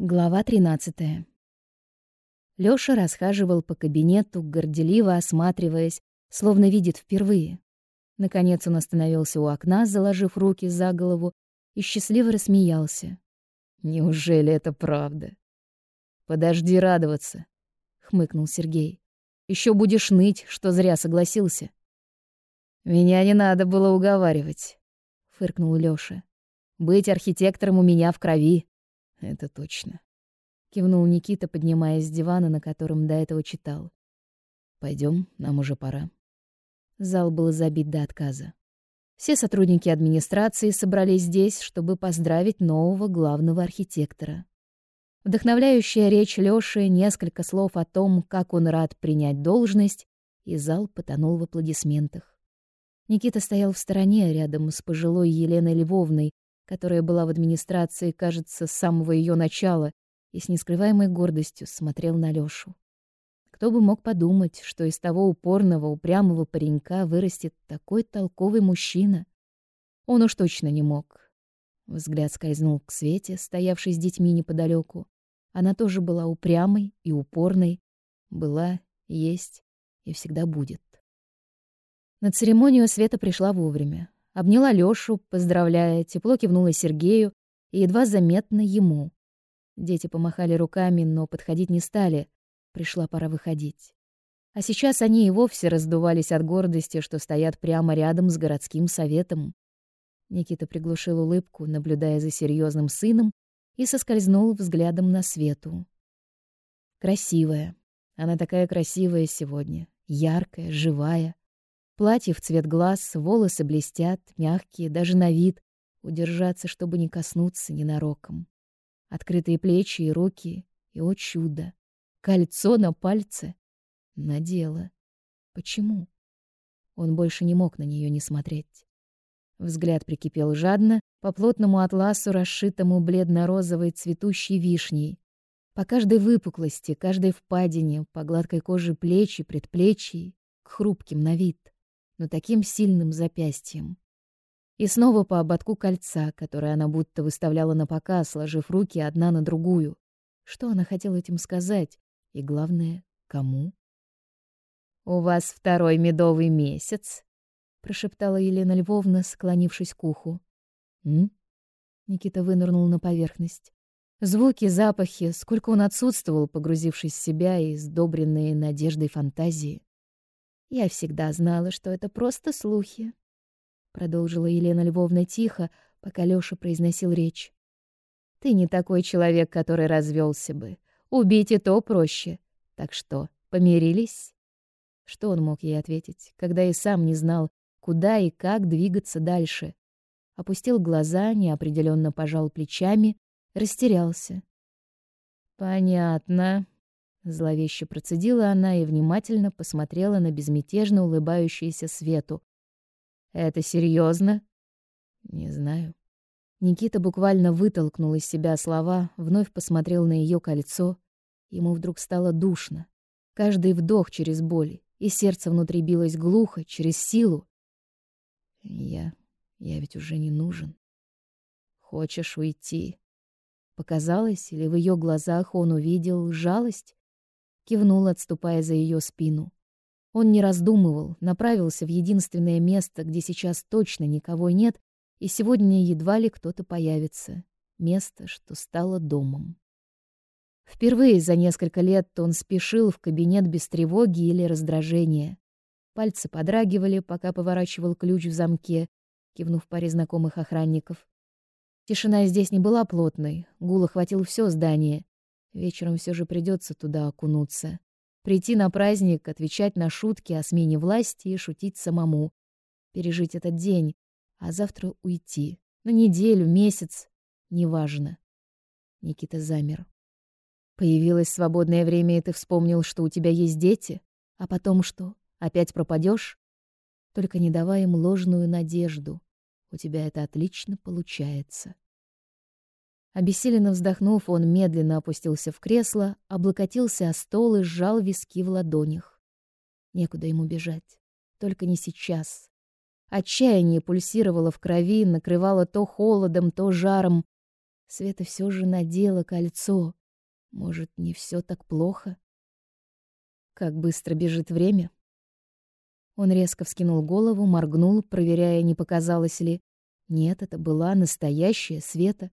Глава 13. Лёша расхаживал по кабинету, горделиво осматриваясь, словно видит впервые. Наконец он остановился у окна, заложив руки за голову, и счастливо рассмеялся. «Неужели это правда?» «Подожди радоваться», — хмыкнул Сергей. Еще будешь ныть, что зря согласился». «Меня не надо было уговаривать», — фыркнул Лёша. «Быть архитектором у меня в крови». Это точно. Кивнул Никита, поднимаясь с дивана, на котором до этого читал. Пойдем, нам уже пора. Зал был забит до отказа. Все сотрудники администрации собрались здесь, чтобы поздравить нового главного архитектора. Вдохновляющая речь Лёши, несколько слов о том, как он рад принять должность, и зал потонул в аплодисментах. Никита стоял в стороне, рядом с пожилой Еленой Львовной, которая была в администрации, кажется, с самого ее начала, и с нескрываемой гордостью смотрел на Лёшу. Кто бы мог подумать, что из того упорного, упрямого паренька вырастет такой толковый мужчина? Он уж точно не мог. Взгляд скользнул к Свете, стоявшей с детьми неподалеку. Она тоже была упрямой и упорной, была, есть и всегда будет. На церемонию Света пришла вовремя. Обняла Лёшу, поздравляя, тепло кивнула Сергею и едва заметно ему. Дети помахали руками, но подходить не стали. Пришла пора выходить. А сейчас они и вовсе раздувались от гордости, что стоят прямо рядом с городским советом. Никита приглушил улыбку, наблюдая за серьезным сыном, и соскользнул взглядом на Свету. Красивая. Она такая красивая сегодня, яркая, живая. Платье в цвет глаз, волосы блестят, мягкие, даже на вид. Удержаться, чтобы не коснуться ненароком. Открытые плечи и руки, и, о чудо, кольцо на пальце. Надела. Почему? Он больше не мог на нее не смотреть. Взгляд прикипел жадно по плотному атласу, расшитому бледно-розовой цветущей вишней. По каждой выпуклости, каждой впадине, по гладкой коже плеч и предплечий, к хрупким на вид но таким сильным запястьем. И снова по ободку кольца, которое она будто выставляла на показ, сложив руки одна на другую. Что она хотела этим сказать? И главное, кому? «У вас второй медовый месяц», — прошептала Елена Львовна, склонившись к уху. «М?» Никита вынырнул на поверхность. Звуки, запахи, сколько он отсутствовал, погрузившись в себя и сдобренные надеждой фантазии. Я всегда знала, что это просто слухи, продолжила Елена Львовна тихо, пока Лёша произносил речь. Ты не такой человек, который развелся бы. Убить и то проще. Так что, помирились? Что он мог ей ответить, когда и сам не знал, куда и как двигаться дальше? Опустил глаза, неопределенно пожал плечами, растерялся. Понятно, Зловеще процедила она и внимательно посмотрела на безмятежно улыбающуюся Свету. «Это серьезно? «Не знаю». Никита буквально вытолкнул из себя слова, вновь посмотрел на ее кольцо. Ему вдруг стало душно. Каждый вдох через боль, и сердце внутри билось глухо, через силу. «Я... я ведь уже не нужен. Хочешь уйти?» Показалось, или в ее глазах он увидел жалость? Кивнул, отступая за ее спину. Он не раздумывал, направился в единственное место, где сейчас точно никого нет, и сегодня едва ли кто-то появится. Место, что стало домом. Впервые за несколько лет он спешил в кабинет без тревоги или раздражения. Пальцы подрагивали, пока поворачивал ключ в замке, кивнув паре знакомых охранников. Тишина здесь не была плотной, гул охватил все здание, Вечером все же придется туда окунуться. Прийти на праздник, отвечать на шутки о смене власти и шутить самому. Пережить этот день, а завтра уйти. На неделю, месяц, неважно. Никита замер. Появилось свободное время, и ты вспомнил, что у тебя есть дети? А потом что? Опять пропадешь? Только не давай им ложную надежду. У тебя это отлично получается. Обессиленно вздохнув, он медленно опустился в кресло, облокотился о стол и сжал виски в ладонях. Некуда ему бежать. Только не сейчас. Отчаяние пульсировало в крови, накрывало то холодом, то жаром. Света все же надела кольцо. Может, не все так плохо? Как быстро бежит время? Он резко вскинул голову, моргнул, проверяя, не показалось ли. Нет, это была настоящая Света.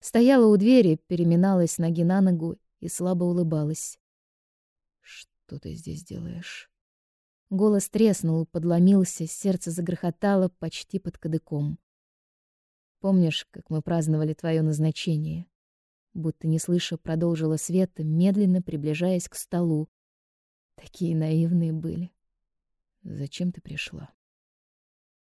Стояла у двери, переминалась ноги на ногу и слабо улыбалась. «Что ты здесь делаешь?» Голос треснул, подломился, сердце загрохотало почти под кадыком. «Помнишь, как мы праздновали твое назначение?» Будто не слыша, продолжила Света, медленно приближаясь к столу. Такие наивные были. «Зачем ты пришла?»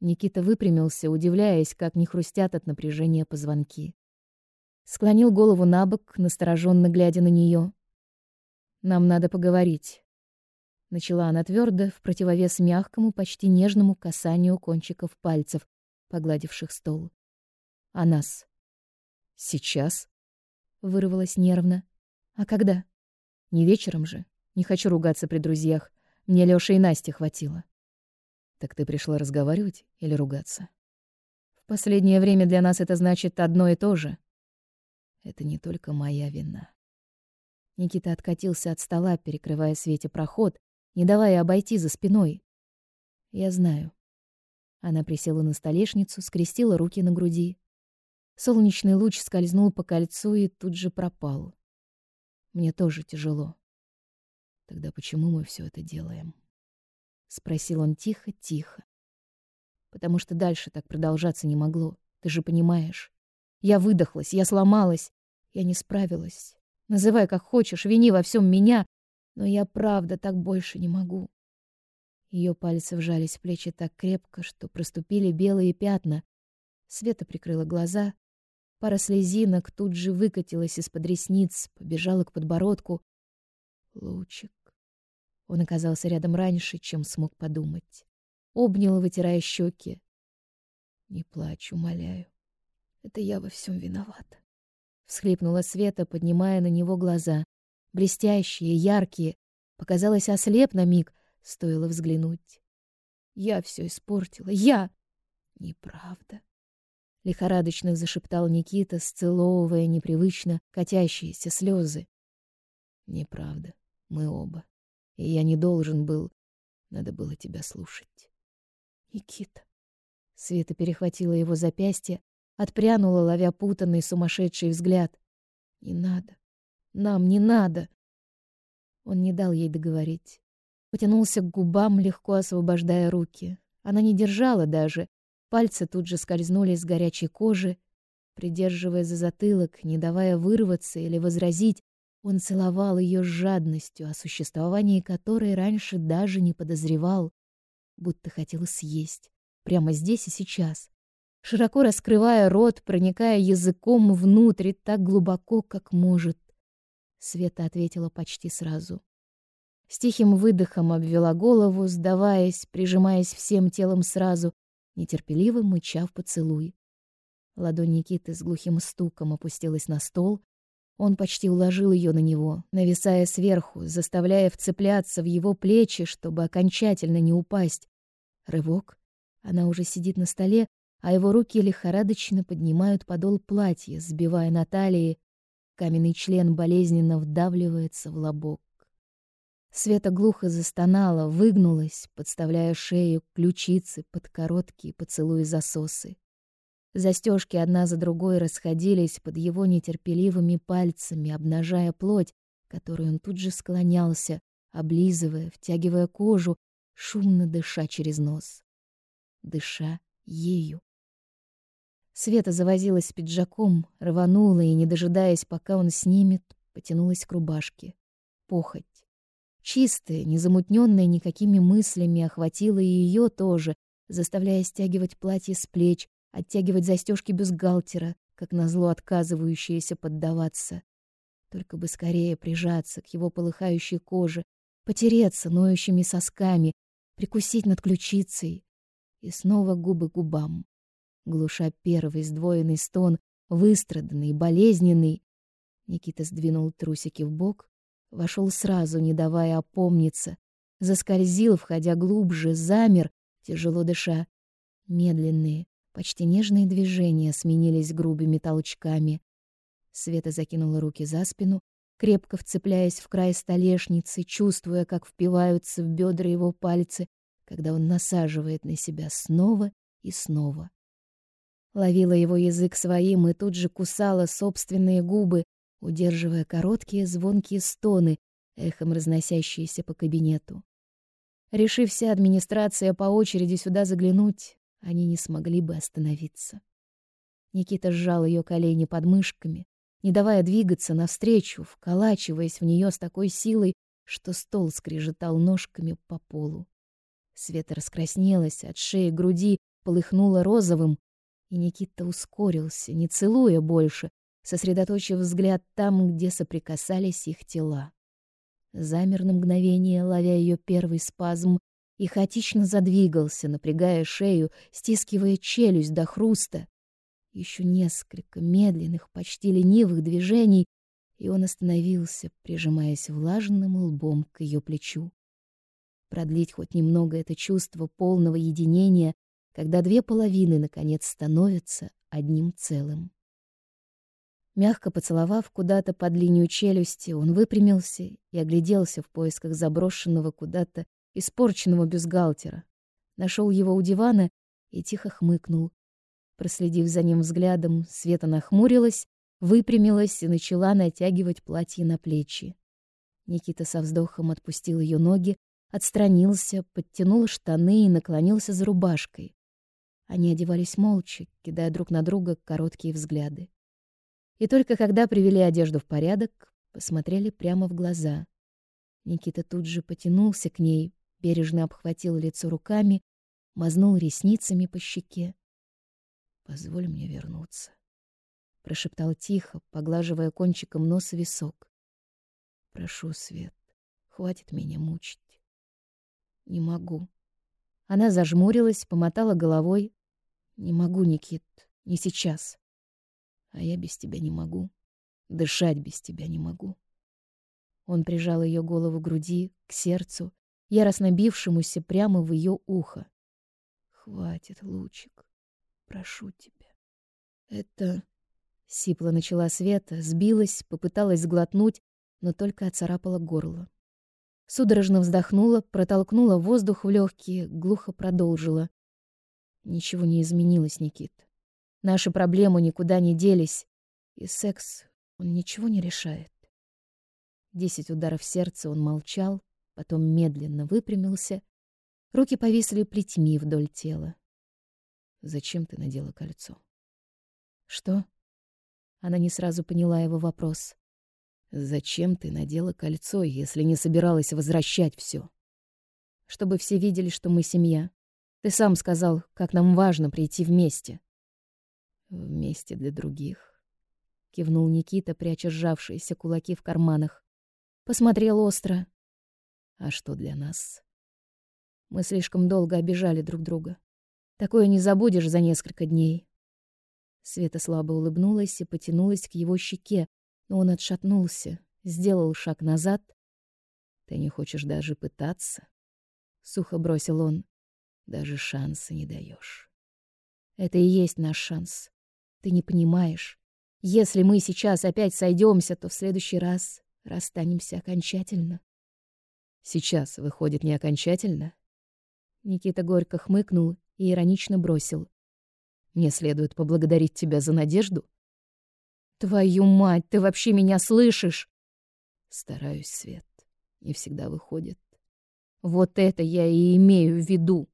Никита выпрямился, удивляясь, как не хрустят от напряжения позвонки. Склонил голову на бок, настороженно глядя на нее. «Нам надо поговорить». Начала она твердо, в противовес мягкому, почти нежному касанию кончиков пальцев, погладивших стол. «А нас?» «Сейчас?» — вырвалась нервно. «А когда?» «Не вечером же. Не хочу ругаться при друзьях. Мне Лёши и Насти хватило». «Так ты пришла разговаривать или ругаться?» «В последнее время для нас это значит одно и то же». «Это не только моя вина». Никита откатился от стола, перекрывая Свете проход, не давая обойти за спиной. «Я знаю». Она присела на столешницу, скрестила руки на груди. Солнечный луч скользнул по кольцу и тут же пропал. Мне тоже тяжело. Тогда почему мы все это делаем? Спросил он тихо-тихо. Потому что дальше так продолжаться не могло. Ты же понимаешь. Я выдохлась, я сломалась. Я не справилась. Называй как хочешь, вини во всем меня, но я правда так больше не могу. Ее пальцы вжались в плечи так крепко, что проступили белые пятна. Света прикрыла глаза. Пара слезинок тут же выкатилась из-под ресниц, побежала к подбородку. Лучик. Он оказался рядом раньше, чем смог подумать. Обнял, вытирая щеки. Не плачь, умоляю. Это я во всем виновата. Всхлипнула Света, поднимая на него глаза блестящие, яркие. Показалось, ослеп на миг, стоило взглянуть. Я все испортила, я! Неправда. Лихорадочно зашептал Никита, сцеловывая непривычно катящиеся слезы. Неправда, мы оба. И я не должен был, надо было тебя слушать. Никита. Света перехватила его запястье, отпрянула, ловя путанный сумасшедший взгляд. Не надо. Нам не надо. Он не дал ей договорить. Потянулся к губам, легко освобождая руки. Она не держала даже. Пальцы тут же скользнули с горячей кожи. Придерживая за затылок, не давая вырваться или возразить, он целовал ее с жадностью, о существовании которой раньше даже не подозревал, будто хотел съесть. Прямо здесь и сейчас. Широко раскрывая рот, проникая языком внутрь так глубоко, как может. Света ответила почти сразу. С тихим выдохом обвела голову, сдаваясь, прижимаясь всем телом сразу, нетерпеливо мыча в поцелуй. Ладонь Никиты с глухим стуком опустилась на стол. Он почти уложил ее на него, нависая сверху, заставляя вцепляться в его плечи, чтобы окончательно не упасть. Рывок. Она уже сидит на столе, а его руки лихорадочно поднимают подол платья, сбивая на талии Каменный член болезненно вдавливается в лобок. Света глухо застонала, выгнулась, подставляя шею, ключицы под короткие поцелуи-засосы. Застежки одна за другой расходились под его нетерпеливыми пальцами, обнажая плоть, которой он тут же склонялся, облизывая, втягивая кожу, шумно дыша через нос. Дыша ею. Света завозилась с пиджаком, рванула и, не дожидаясь, пока он снимет, потянулась к рубашке. Похоть. Чистая, незамутненная никакими мыслями, охватила и ее тоже, заставляя стягивать платье с плеч, оттягивать застежки бюстгальтера, как назло отказывающиеся поддаваться. Только бы скорее прижаться к его полыхающей коже, потереться ноющими сосками, прикусить над ключицей и снова губы губам глуша первый сдвоенный стон, выстраданный, болезненный. Никита сдвинул трусики в бок, вошел сразу, не давая опомниться, заскользил, входя глубже, замер, тяжело дыша. Медленные, почти нежные движения сменились грубыми толчками. Света закинула руки за спину, крепко вцепляясь в край столешницы, чувствуя, как впиваются в бедра его пальцы, когда он насаживает на себя снова и снова. Ловила его язык своим и тут же кусала собственные губы, удерживая короткие звонкие стоны, эхом разносящиеся по кабинету. Решив вся администрация по очереди сюда заглянуть, они не смогли бы остановиться. Никита сжал ее колени под мышками, не давая двигаться навстречу, вколачиваясь в нее с такой силой, что стол скрежетал ножками по полу. Света раскраснелась, от шеи груди полыхнула розовым, и Никита ускорился, не целуя больше, сосредоточив взгляд там, где соприкасались их тела. Замер на мгновение, ловя ее первый спазм, и хаотично задвигался, напрягая шею, стискивая челюсть до хруста. Еще несколько медленных, почти ленивых движений, и он остановился, прижимаясь влажным лбом к ее плечу. Продлить хоть немного это чувство полного единения, когда две половины наконец становятся одним целым. Мягко поцеловав куда-то под линию челюсти, он выпрямился и огляделся в поисках заброшенного куда-то испорченного бюстгальтера. Нашел его у дивана и тихо хмыкнул. Проследив за ним взглядом, Света нахмурилась, выпрямилась и начала натягивать платье на плечи. Никита со вздохом отпустил ее ноги, отстранился, подтянул штаны и наклонился за рубашкой. Они одевались молча, кидая друг на друга короткие взгляды. И только когда привели одежду в порядок, посмотрели прямо в глаза. Никита тут же потянулся к ней, бережно обхватил лицо руками, мазнул ресницами по щеке. «Позволь мне вернуться», — прошептал тихо, поглаживая кончиком носа висок. «Прошу, Свет, хватит меня мучить». «Не могу». Она зажмурилась, помотала головой. «Не могу, Никит, не сейчас». А я без тебя не могу. Дышать без тебя не могу. Он прижал ее голову к груди, к сердцу, яростно бившемуся прямо в ее ухо. Хватит, Лучик. Прошу тебя. Это сипло начала Света, сбилась, попыталась сглотнуть, но только оцарапала горло. Судорожно вздохнула, протолкнула воздух в легкие, глухо продолжила. Ничего не изменилось, Никит. Наши проблемы никуда не делись, и секс, он ничего не решает. Десять ударов сердца он молчал, потом медленно выпрямился. Руки повисли плетьми вдоль тела. «Зачем ты надела кольцо?» «Что?» Она не сразу поняла его вопрос. «Зачем ты надела кольцо, если не собиралась возвращать все? «Чтобы все видели, что мы семья. Ты сам сказал, как нам важно прийти вместе. Вместе для других. Кивнул Никита, пряча сжавшиеся кулаки в карманах. Посмотрел остро. А что для нас? Мы слишком долго обижали друг друга. Такое не забудешь за несколько дней. Света слабо улыбнулась и потянулась к его щеке, но он отшатнулся, сделал шаг назад. Ты не хочешь даже пытаться? Сухо бросил он. Даже шанса не даешь. Это и есть наш шанс. Ты не понимаешь. Если мы сейчас опять сойдемся, то в следующий раз расстанемся окончательно. Сейчас выходит не окончательно. Никита горько хмыкнул и иронично бросил: "Мне следует поблагодарить тебя за надежду". Твою мать, ты вообще меня слышишь? Стараюсь, Свет. Не всегда выходит. Вот это я и имею в виду.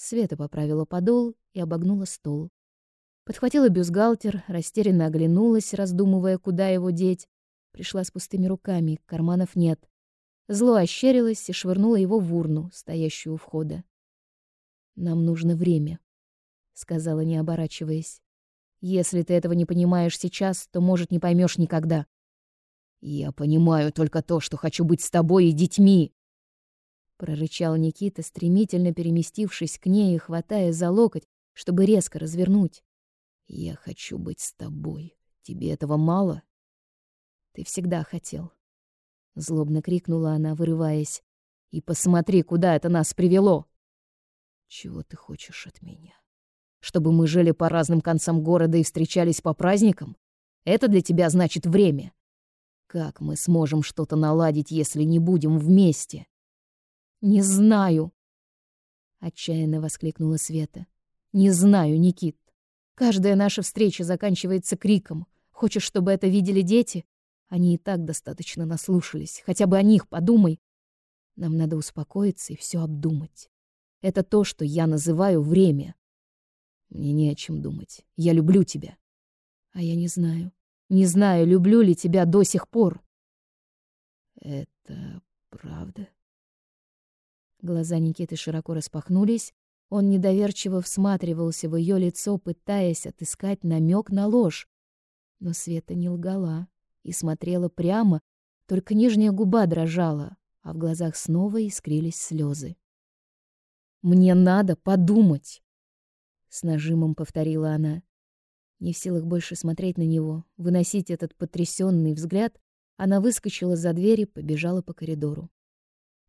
Света поправила подол и обогнула стол. Подхватила бюстгальтер, растерянно оглянулась, раздумывая, куда его деть. Пришла с пустыми руками, карманов нет. Зло ощерилась и швырнула его в урну, стоящую у входа. «Нам нужно время», — сказала, не оборачиваясь. «Если ты этого не понимаешь сейчас, то, может, не поймешь никогда». «Я понимаю только то, что хочу быть с тобой и детьми», — прорычал Никита, стремительно переместившись к ней и хватая за локоть, чтобы резко развернуть. Я хочу быть с тобой. Тебе этого мало? Ты всегда хотел. Злобно крикнула она, вырываясь. И посмотри, куда это нас привело. Чего ты хочешь от меня? Чтобы мы жили по разным концам города и встречались по праздникам? Это для тебя значит время. Как мы сможем что-то наладить, если не будем вместе? Не знаю, отчаянно воскликнула Света. Не знаю, Никит. Каждая наша встреча заканчивается криком. Хочешь, чтобы это видели дети? Они и так достаточно наслушались. Хотя бы о них подумай. Нам надо успокоиться и все обдумать. Это то, что я называю время. Мне не о чем думать. Я люблю тебя. А я не знаю. Не знаю, люблю ли тебя до сих пор. Это правда? Глаза Никиты широко распахнулись. Он недоверчиво всматривался в ее лицо, пытаясь отыскать намек на ложь. Но Света не лгала и смотрела прямо, только нижняя губа дрожала, а в глазах снова искрились слезы. «Мне надо подумать!» С нажимом повторила она. Не в силах больше смотреть на него, выносить этот потрясенный взгляд, она выскочила за дверь и побежала по коридору.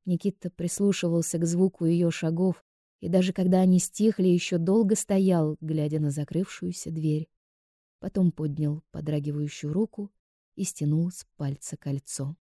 Никита прислушивался к звуку ее шагов, и даже когда они стихли, еще долго стоял, глядя на закрывшуюся дверь. Потом поднял подрагивающую руку и стянул с пальца кольцо.